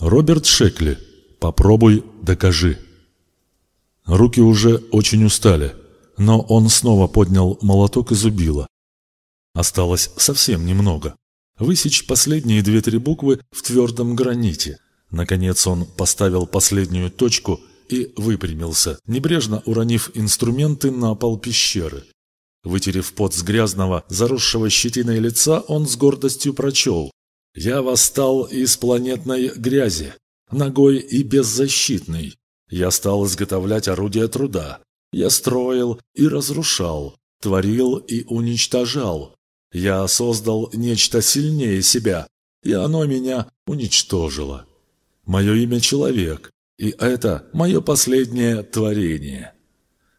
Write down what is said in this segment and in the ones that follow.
Роберт Шекли. Попробуй, докажи. Руки уже очень устали, но он снова поднял молоток и зубило. Осталось совсем немного. Высечь последние две-три буквы в твердом граните. Наконец он поставил последнюю точку и выпрямился, небрежно уронив инструменты на пол пещеры. Вытерев пот с грязного, заросшего щетиной лица, он с гордостью прочел. «Я восстал из планетной грязи, ногой и беззащитный. Я стал изготовлять орудия труда. Я строил и разрушал, творил и уничтожал. Я создал нечто сильнее себя, и оно меня уничтожило. Мое имя — Человек, и это мое последнее творение».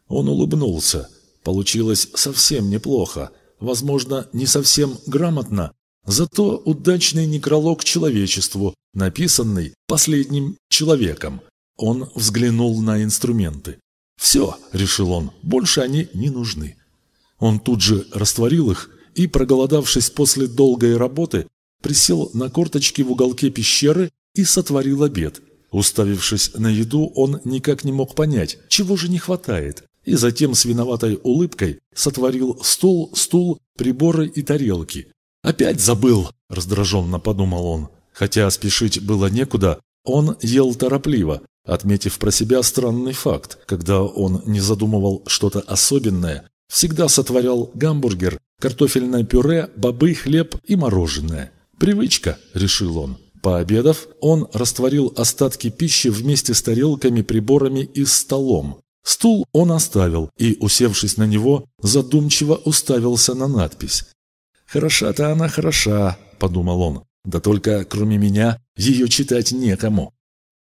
Он улыбнулся. Получилось совсем неплохо, возможно, не совсем грамотно, зато удачный некролог человечеству, написанный последним человеком. Он взглянул на инструменты. «Все», — решил он, — «больше они не нужны». Он тут же растворил их и, проголодавшись после долгой работы, присел на корточки в уголке пещеры и сотворил обед. Уставившись на еду, он никак не мог понять, чего же не хватает, и затем с виноватой улыбкой сотворил стол, стул, приборы и тарелки. «Опять забыл!» – раздраженно подумал он. Хотя спешить было некуда, он ел торопливо, отметив про себя странный факт, когда он не задумывал что-то особенное, всегда сотворял гамбургер, картофельное пюре, бобы, хлеб и мороженое. «Привычка», – решил он. Пообедав, он растворил остатки пищи вместе с тарелками, приборами и столом. Стул он оставил и, усевшись на него, задумчиво уставился на надпись. «Хороша-то она хороша», – подумал он. Да только, кроме меня, ее читать некому.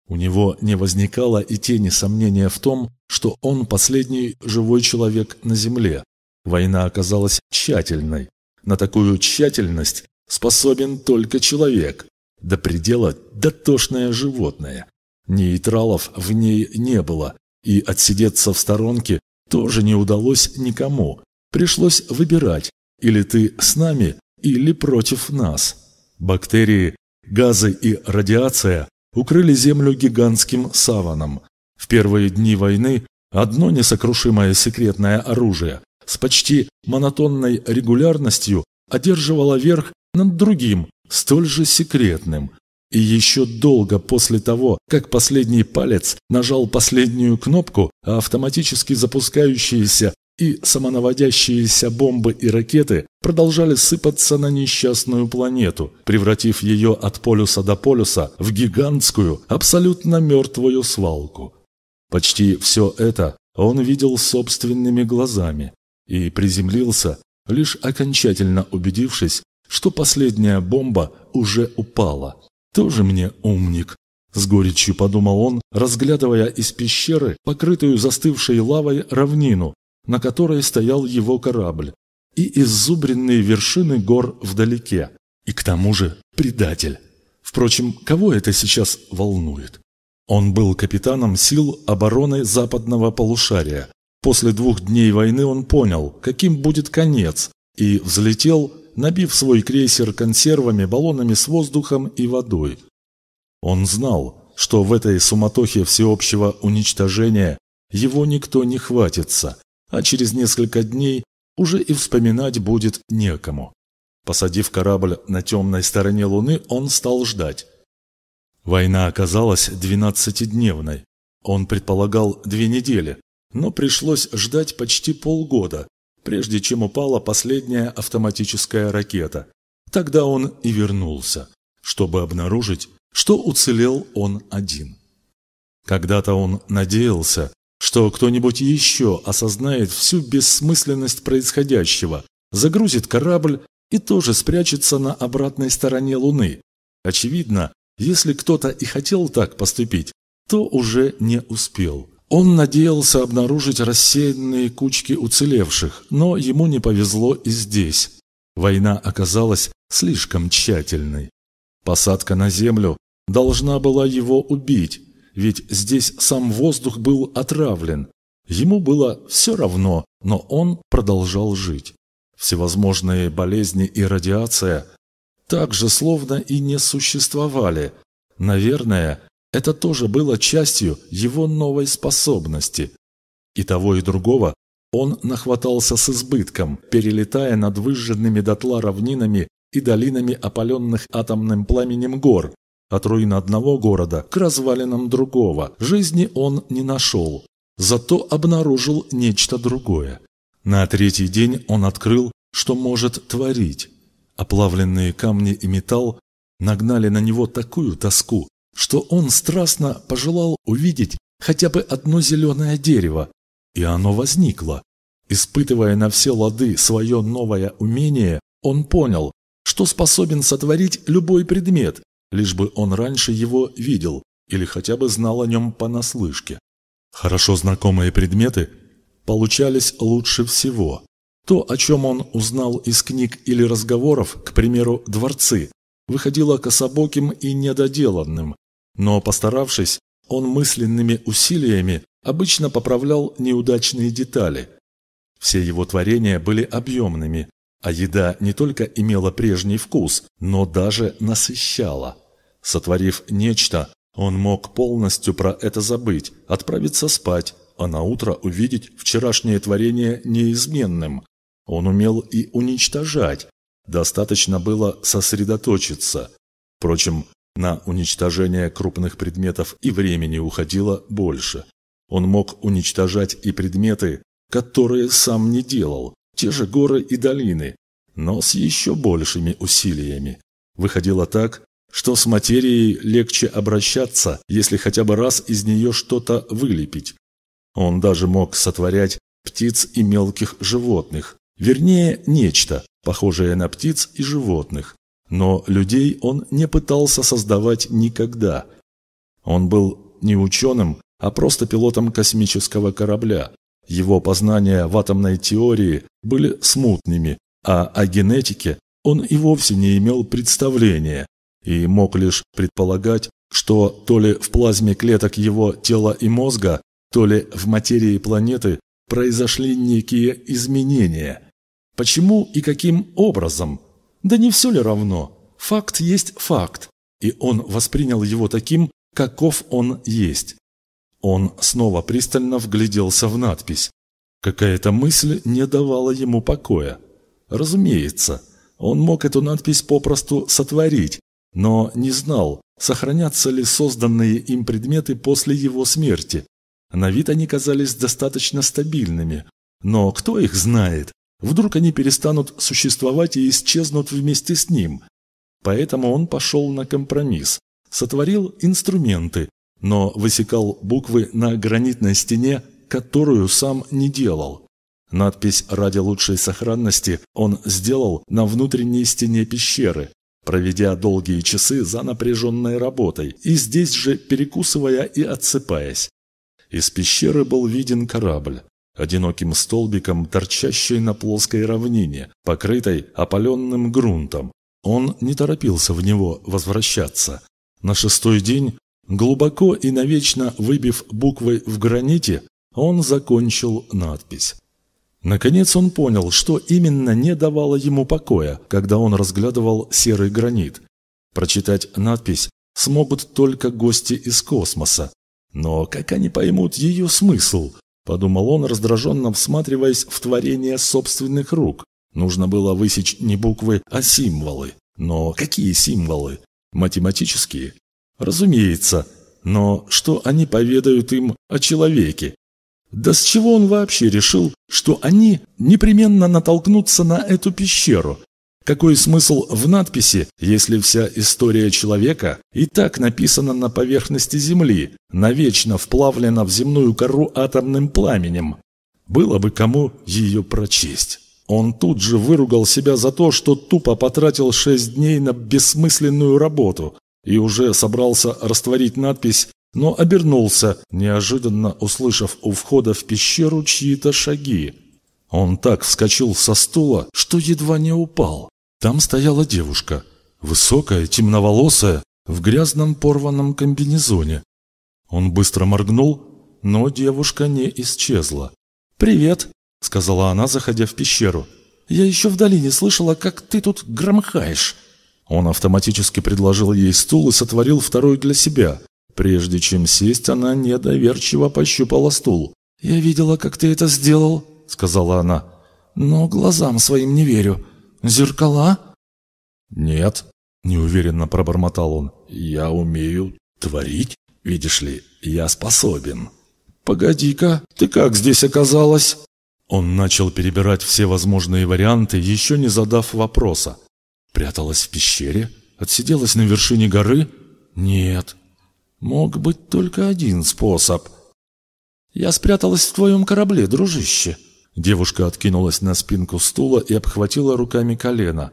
У него не возникало и тени сомнения в том, что он последний живой человек на Земле. Война оказалась тщательной. На такую тщательность способен только человек. До предела дотошное животное. Нейтралов в ней не было, и отсидеться в сторонке тоже не удалось никому. Пришлось выбирать, или ты с нами, или против нас. Бактерии, газы и радиация укрыли Землю гигантским саваном. В первые дни войны одно несокрушимое секретное оружие с почти монотонной регулярностью одерживало верх над другим, столь же секретным. И еще долго после того, как последний палец нажал последнюю кнопку, автоматически запускающиеся и самонаводящиеся бомбы и ракеты продолжали сыпаться на несчастную планету, превратив ее от полюса до полюса в гигантскую, абсолютно мертвую свалку. Почти все это он видел собственными глазами и приземлился, лишь окончательно убедившись, что последняя бомба уже упала. «Тоже мне умник», – с горечью подумал он, разглядывая из пещеры, покрытую застывшей лавой, равнину, на которой стоял его корабль, и иззубренные вершины гор вдалеке. И к тому же предатель. Впрочем, кого это сейчас волнует? Он был капитаном сил обороны западного полушария. После двух дней войны он понял, каким будет конец, и взлетел, набив свой крейсер консервами, баллонами с воздухом и водой. Он знал, что в этой суматохе всеобщего уничтожения его никто не хватится, а через несколько дней уже и вспоминать будет некому. Посадив корабль на темной стороне Луны, он стал ждать. Война оказалась двенадцатидневной. Он предполагал две недели, но пришлось ждать почти полгода, прежде чем упала последняя автоматическая ракета. Тогда он и вернулся, чтобы обнаружить, что уцелел он один. Когда-то он надеялся, что кто-нибудь еще осознает всю бессмысленность происходящего, загрузит корабль и тоже спрячется на обратной стороне Луны. Очевидно, если кто-то и хотел так поступить, то уже не успел. Он надеялся обнаружить рассеянные кучки уцелевших, но ему не повезло и здесь. Война оказалась слишком тщательной. Посадка на Землю должна была его убить, ведь здесь сам воздух был отравлен. Ему было все равно, но он продолжал жить. Всевозможные болезни и радиация также словно и не существовали. Наверное, это тоже было частью его новой способности. И того, и другого он нахватался с избытком, перелетая над выжженными дотла равнинами и долинами, опаленных атомным пламенем гор. От руин одного города к развалинам другого жизни он не нашел, зато обнаружил нечто другое. На третий день он открыл, что может творить. Оплавленные камни и металл нагнали на него такую тоску, что он страстно пожелал увидеть хотя бы одно зеленое дерево, и оно возникло. Испытывая на все лады свое новое умение, он понял, что способен сотворить любой предмет, лишь бы он раньше его видел или хотя бы знал о нем понаслышке. Хорошо знакомые предметы получались лучше всего. То, о чем он узнал из книг или разговоров, к примеру, дворцы, выходило кособоким и недоделанным, но, постаравшись, он мысленными усилиями обычно поправлял неудачные детали. Все его творения были объемными, а еда не только имела прежний вкус, но даже насыщала. Сотворив нечто, он мог полностью про это забыть, отправиться спать, а на утро увидеть вчерашнее творение неизменным. Он умел и уничтожать. Достаточно было сосредоточиться. Впрочем, на уничтожение крупных предметов и времени уходило больше. Он мог уничтожать и предметы, которые сам не делал, те же горы и долины, но с еще большими усилиями. Выходило так, что с материей легче обращаться, если хотя бы раз из нее что-то вылепить. Он даже мог сотворять птиц и мелких животных, вернее, нечто, похожее на птиц и животных. Но людей он не пытался создавать никогда. Он был не ученым, а просто пилотом космического корабля. Его познания в атомной теории были смутными, а о генетике он и вовсе не имел представления и мог лишь предполагать, что то ли в плазме клеток его тела и мозга, то ли в материи планеты произошли некие изменения. Почему и каким образом? Да не все ли равно? Факт есть факт, и он воспринял его таким, каков он есть. Он снова пристально вгляделся в надпись. Какая-то мысль не давала ему покоя. Разумеется, он мог эту надпись попросту сотворить, но не знал, сохранятся ли созданные им предметы после его смерти. На вид они казались достаточно стабильными, но кто их знает? Вдруг они перестанут существовать и исчезнут вместе с ним. Поэтому он пошел на компромисс, сотворил инструменты, но высекал буквы на гранитной стене, которую сам не делал. Надпись «Ради лучшей сохранности» он сделал на внутренней стене пещеры, проведя долгие часы за напряженной работой и здесь же перекусывая и отсыпаясь. Из пещеры был виден корабль, одиноким столбиком, торчащий на плоской равнине, покрытой опаленным грунтом. Он не торопился в него возвращаться. На шестой день, глубоко и навечно выбив буквы в граните, он закончил надпись. Наконец он понял, что именно не давало ему покоя, когда он разглядывал серый гранит. Прочитать надпись смогут только гости из космоса. Но как они поймут ее смысл? Подумал он, раздраженно всматриваясь в творение собственных рук. Нужно было высечь не буквы, а символы. Но какие символы? Математические? Разумеется. Но что они поведают им о человеке? Да с чего он вообще решил, что они непременно натолкнутся на эту пещеру? Какой смысл в надписи, если вся история человека и так написана на поверхности Земли, навечно вплавлена в земную кору атомным пламенем? Было бы кому ее прочесть. Он тут же выругал себя за то, что тупо потратил шесть дней на бессмысленную работу и уже собрался растворить надпись но обернулся, неожиданно услышав у входа в пещеру чьи-то шаги. Он так вскочил со стула, что едва не упал. Там стояла девушка, высокая, темноволосая, в грязном порванном комбинезоне. Он быстро моргнул, но девушка не исчезла. «Привет», — сказала она, заходя в пещеру. «Я еще в долине слышала, как ты тут громыхаешь». Он автоматически предложил ей стул и сотворил второй для себя. Прежде чем сесть, она недоверчиво пощупала стул. «Я видела, как ты это сделал», — сказала она. «Но глазам своим не верю. Зеркала?» «Нет», — неуверенно пробормотал он. «Я умею творить, видишь ли, я способен». «Погоди-ка, ты как здесь оказалась?» Он начал перебирать все возможные варианты, еще не задав вопроса. Пряталась в пещере? Отсиделась на вершине горы? Нет. Мог быть только один способ. «Я спряталась в твоем корабле, дружище». Девушка откинулась на спинку стула и обхватила руками колено.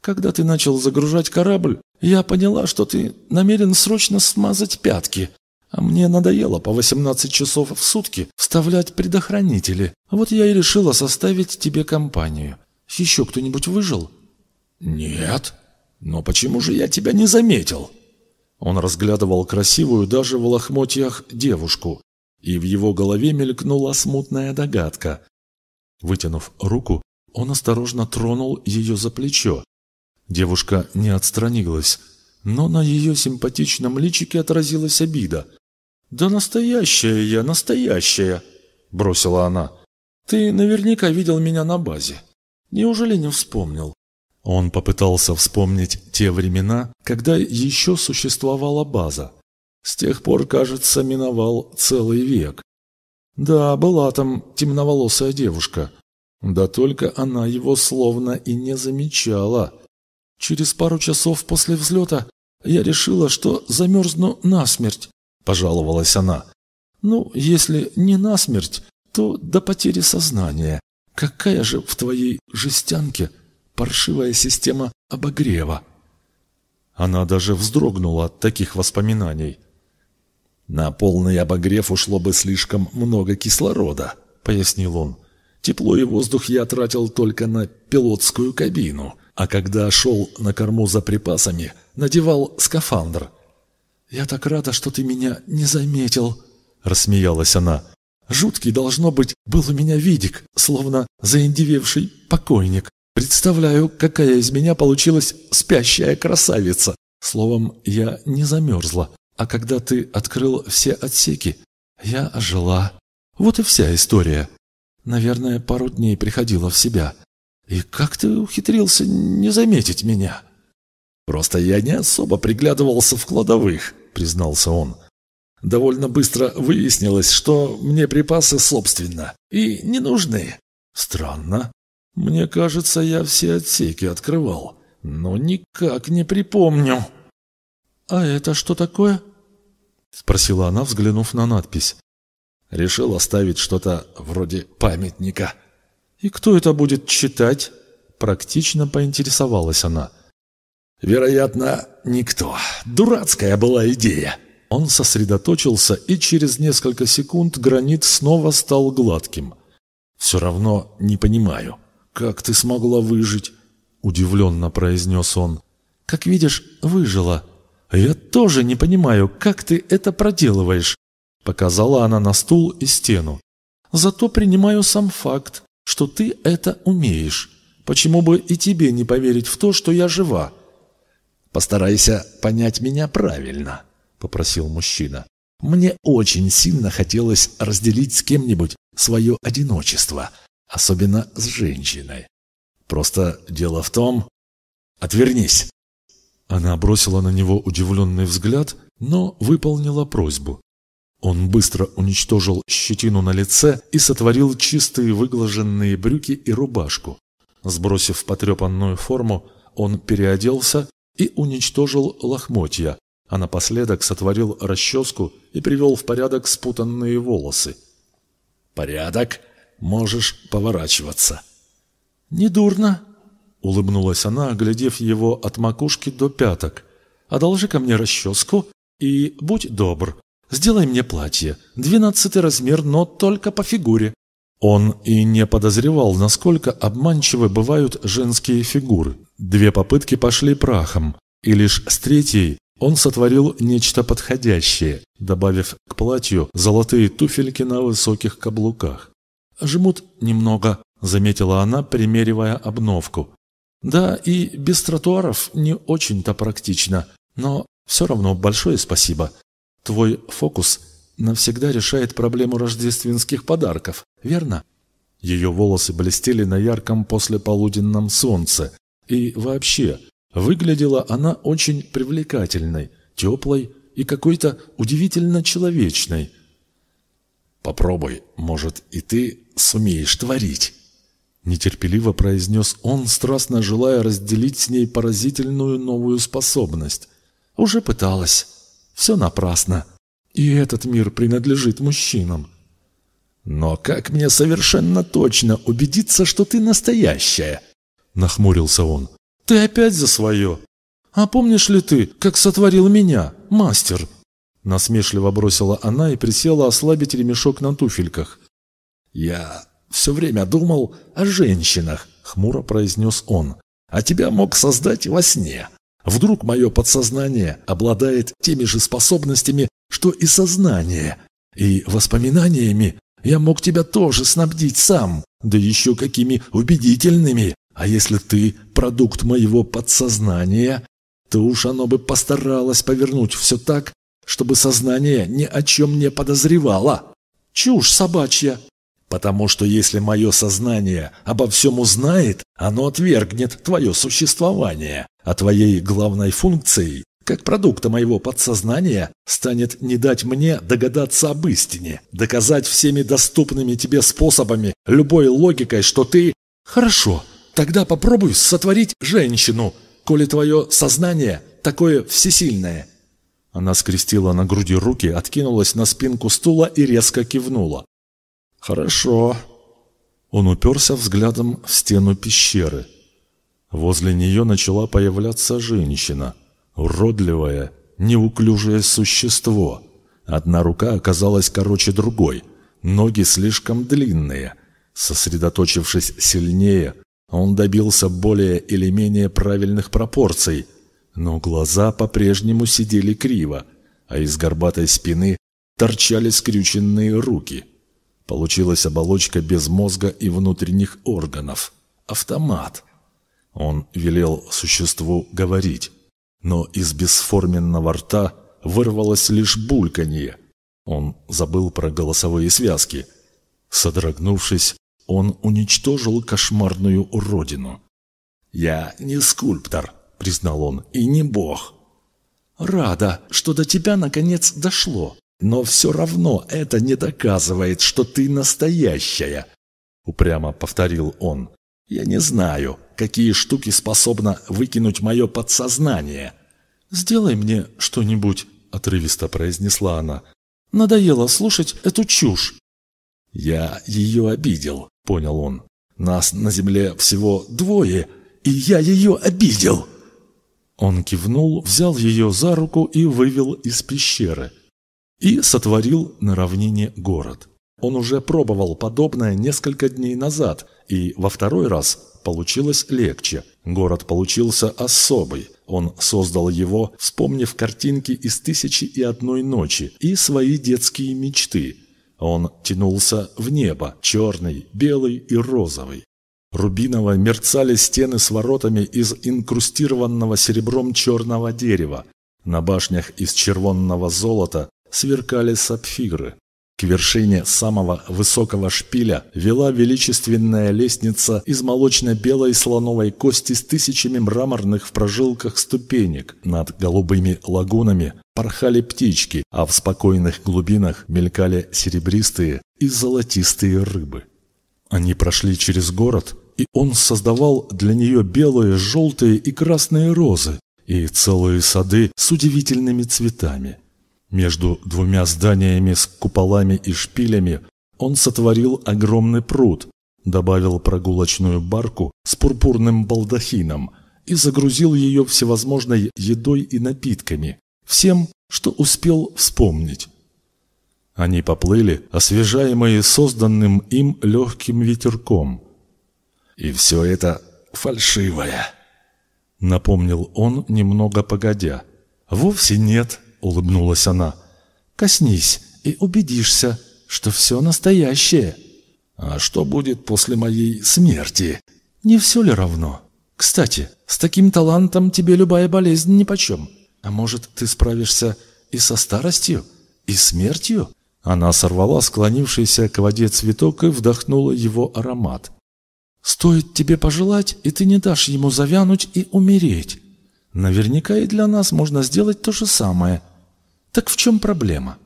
«Когда ты начал загружать корабль, я поняла, что ты намерен срочно смазать пятки. А мне надоело по 18 часов в сутки вставлять предохранители. Вот я и решила составить тебе компанию. Еще кто-нибудь выжил?» «Нет. Но почему же я тебя не заметил?» Он разглядывал красивую даже в лохмотьях девушку, и в его голове мелькнула смутная догадка. Вытянув руку, он осторожно тронул ее за плечо. Девушка не отстранилась, но на ее симпатичном личике отразилась обида. «Да настоящая я, настоящая!» – бросила она. «Ты наверняка видел меня на базе. Неужели не вспомнил?» Он попытался вспомнить те времена, когда еще существовала база. С тех пор, кажется, миновал целый век. Да, была там темноволосая девушка. Да только она его словно и не замечала. Через пару часов после взлета я решила, что замерзну насмерть, пожаловалась она. Ну, если не насмерть, то до потери сознания. Какая же в твоей жестянке паршивая система обогрева. Она даже вздрогнула от таких воспоминаний. «На полный обогрев ушло бы слишком много кислорода», — пояснил он. «Тепло и воздух я тратил только на пилотскую кабину, а когда шел на корму за припасами, надевал скафандр». «Я так рада, что ты меня не заметил», — рассмеялась она. «Жуткий, должно быть, был у меня видик, словно заиндевевший покойник. Представляю, какая из меня получилась спящая красавица. Словом, я не замерзла. А когда ты открыл все отсеки, я ожила. Вот и вся история. Наверное, пару дней приходила в себя. И как ты ухитрился не заметить меня? Просто я не особо приглядывался в кладовых, признался он. Довольно быстро выяснилось, что мне припасы собственно и не нужны. Странно. Мне кажется, я все отсеки открывал, но никак не припомню. «А это что такое?» — спросила она, взглянув на надпись. Решил оставить что-то вроде памятника. «И кто это будет читать?» Практично поинтересовалась она. «Вероятно, никто. Дурацкая была идея». Он сосредоточился, и через несколько секунд гранит снова стал гладким. «Все равно не понимаю». «Как ты смогла выжить?» – удивленно произнес он. «Как видишь, выжила. Я тоже не понимаю, как ты это проделываешь», – показала она на стул и стену. «Зато принимаю сам факт, что ты это умеешь. Почему бы и тебе не поверить в то, что я жива?» «Постарайся понять меня правильно», – попросил мужчина. «Мне очень сильно хотелось разделить с кем-нибудь свое одиночество» особенно с женщиной. Просто дело в том... Отвернись!» Она бросила на него удивленный взгляд, но выполнила просьбу. Он быстро уничтожил щетину на лице и сотворил чистые выглаженные брюки и рубашку. Сбросив потрепанную форму, он переоделся и уничтожил лохмотья, а напоследок сотворил расческу и привел в порядок спутанные волосы. «Порядок?» Можешь поворачиваться». «Недурно», — улыбнулась она, оглядев его от макушки до пяток. «Одолжи-ка мне расческу и будь добр, сделай мне платье, двенадцатый размер, но только по фигуре». Он и не подозревал, насколько обманчивы бывают женские фигуры. Две попытки пошли прахом, и лишь с третьей он сотворил нечто подходящее, добавив к платью золотые туфельки на высоких каблуках. «Жмут немного», — заметила она, примеривая обновку. Да, и без тротуаров не очень-то практично, но все равно большое спасибо. Твой фокус навсегда решает проблему рождественских подарков, верно? Ее волосы блестели на ярком послеполуденном солнце. И вообще, выглядела она очень привлекательной, теплой и какой-то удивительно человечной. «Попробуй, может, и ты сумеешь творить», — нетерпеливо произнес он, страстно желая разделить с ней поразительную новую способность. «Уже пыталась. Все напрасно. И этот мир принадлежит мужчинам». «Но как мне совершенно точно убедиться, что ты настоящая?» — нахмурился он. «Ты опять за свое. А помнишь ли ты, как сотворил меня, мастер?» Насмешливо бросила она и присела ослабить ремешок на туфельках. «Я все время думал о женщинах», — хмуро произнес он. «А тебя мог создать во сне. Вдруг мое подсознание обладает теми же способностями, что и сознание, и воспоминаниями я мог тебя тоже снабдить сам, да еще какими убедительными. А если ты продукт моего подсознания, то уж оно бы постаралось повернуть все так, чтобы сознание ни о чем не подозревало. Чушь собачья. Потому что если мое сознание обо всем узнает, оно отвергнет твое существование, а твоей главной функцией, как продукта моего подсознания, станет не дать мне догадаться об истине, доказать всеми доступными тебе способами, любой логикой, что ты... Хорошо, тогда попробуй сотворить женщину, коли твое сознание такое всесильное. Она скрестила на груди руки, откинулась на спинку стула и резко кивнула. «Хорошо». Он уперся взглядом в стену пещеры. Возле нее начала появляться женщина. Уродливое, неуклюжее существо. Одна рука оказалась короче другой, ноги слишком длинные. Сосредоточившись сильнее, он добился более или менее правильных пропорций – но глаза по-прежнему сидели криво, а из горбатой спины торчали скрюченные руки. Получилась оболочка без мозга и внутренних органов. Автомат. Он велел существу говорить, но из бесформенного рта вырвалось лишь бульканье. Он забыл про голосовые связки. Содрогнувшись, он уничтожил кошмарную уродину. «Я не скульптор», — признал он, — «и не бог». «Рада, что до тебя наконец дошло, но все равно это не доказывает, что ты настоящая», — упрямо повторил он. «Я не знаю, какие штуки способно выкинуть мое подсознание». «Сделай мне что-нибудь», — отрывисто произнесла она. «Надоело слушать эту чушь». «Я ее обидел», — понял он. «Нас на земле всего двое, и я ее обидел». Он кивнул, взял ее за руку и вывел из пещеры. И сотворил на равнине город. Он уже пробовал подобное несколько дней назад, и во второй раз получилось легче. Город получился особый. Он создал его, вспомнив картинки из «Тысячи и одной ночи» и свои детские мечты. Он тянулся в небо, черный, белый и розовый. Рубиново мерцали стены с воротами из инкрустированного серебром черного дерева. На башнях из червонного золота сверкали сапфиры. К вершине самого высокого шпиля вела величественная лестница из молочно-белой слоновой кости с тысячами мраморных в прожилках ступенек. Над голубыми лагунами порхали птички, а в спокойных глубинах мелькали серебристые и золотистые рыбы. Они прошли через город, и он создавал для нее белые, желтые и красные розы и целые сады с удивительными цветами. Между двумя зданиями с куполами и шпилями он сотворил огромный пруд, добавил прогулочную барку с пурпурным балдахином и загрузил ее всевозможной едой и напитками, всем, что успел вспомнить. Они поплыли, освежаемые созданным им легким ветерком. «И все это фальшивое», — напомнил он немного погодя. «Вовсе нет», — улыбнулась она. «Коснись и убедишься, что все настоящее». «А что будет после моей смерти?» «Не все ли равно?» Кстати, с таким талантом тебе любая болезнь нипочем. А может, ты справишься и со старостью, и смертью?» Она сорвала склонившийся к воде цветок и вдохнула его аромат. «Стоит тебе пожелать, и ты не дашь ему завянуть и умереть. Наверняка и для нас можно сделать то же самое. Так в чем проблема?»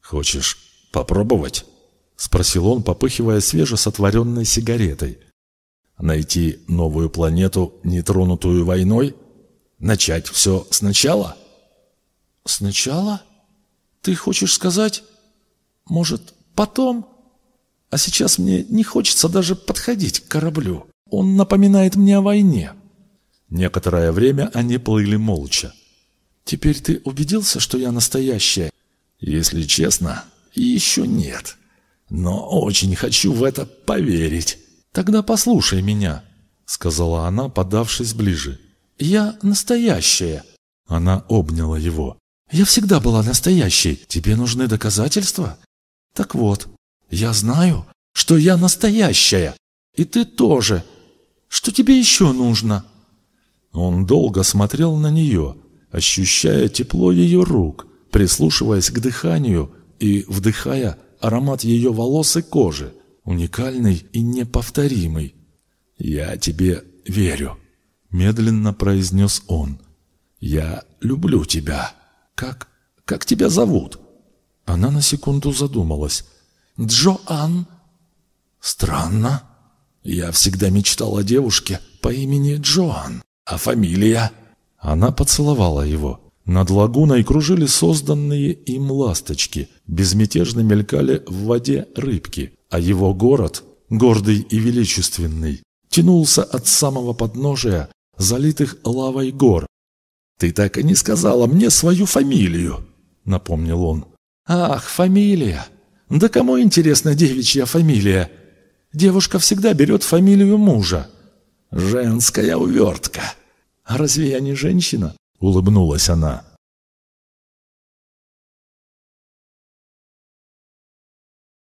«Хочешь попробовать?» — спросил он, попыхивая свежесотворенной сигаретой. «Найти новую планету, нетронутую войной? Начать все сначала?» «Сначала? Ты хочешь сказать? Может, потом? А сейчас мне не хочется даже подходить к кораблю. Он напоминает мне о войне». Некоторое время они плыли молча. «Теперь ты убедился, что я настоящая?» «Если честно, еще нет. Но очень хочу в это поверить». «Тогда послушай меня», — сказала она, подавшись ближе. «Я настоящая». Она обняла его. «Я всегда была настоящей. Тебе нужны доказательства?» «Так вот, я знаю, что я настоящая. И ты тоже. Что тебе еще нужно?» Он долго смотрел на нее, ощущая тепло ее рук, прислушиваясь к дыханию и вдыхая аромат ее волос и кожи, уникальный и неповторимый. «Я тебе верю», — медленно произнес он. «Я люблю тебя. Как... как тебя зовут?» Она на секунду задумалась. «Джоан». «Странно. Я всегда мечтал о девушке по имени Джоан. А фамилия?» Она поцеловала его. Над лагуной кружили созданные им ласточки, безмятежно мелькали в воде рыбки, а его город, гордый и величественный, тянулся от самого подножия залитых лавой гор. «Ты так и не сказала мне свою фамилию», — напомнил он. «Ах, фамилия! Да кому интересна девичья фамилия? Девушка всегда берет фамилию мужа». «Женская увертка». «А разве я не женщина?» — улыбнулась она.